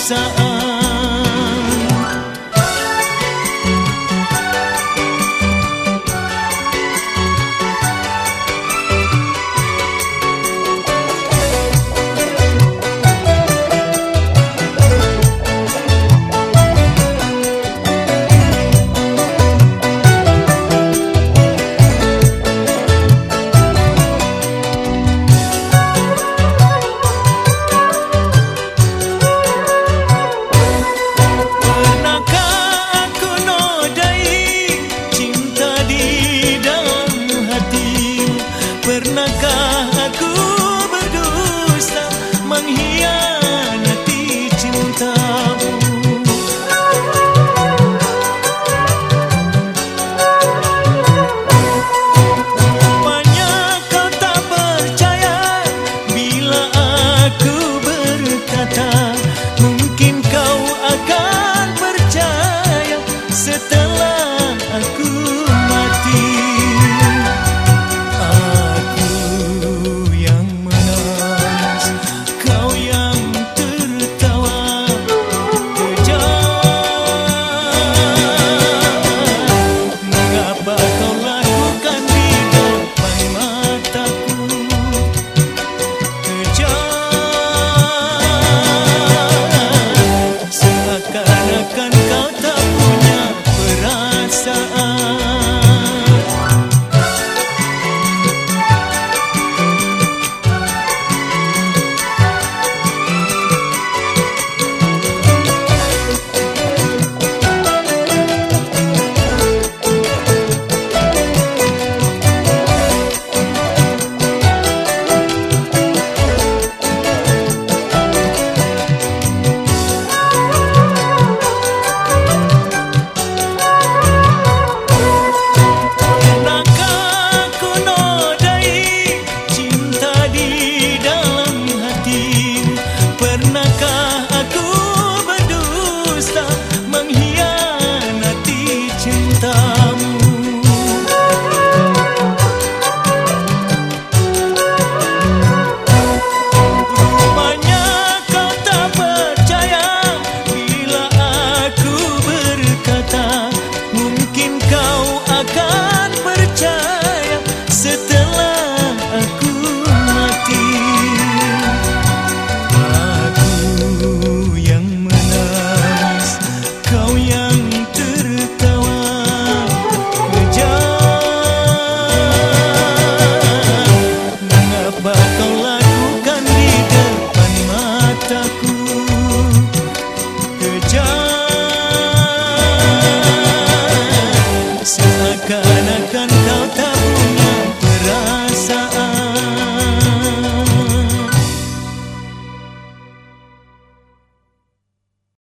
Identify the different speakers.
Speaker 1: saat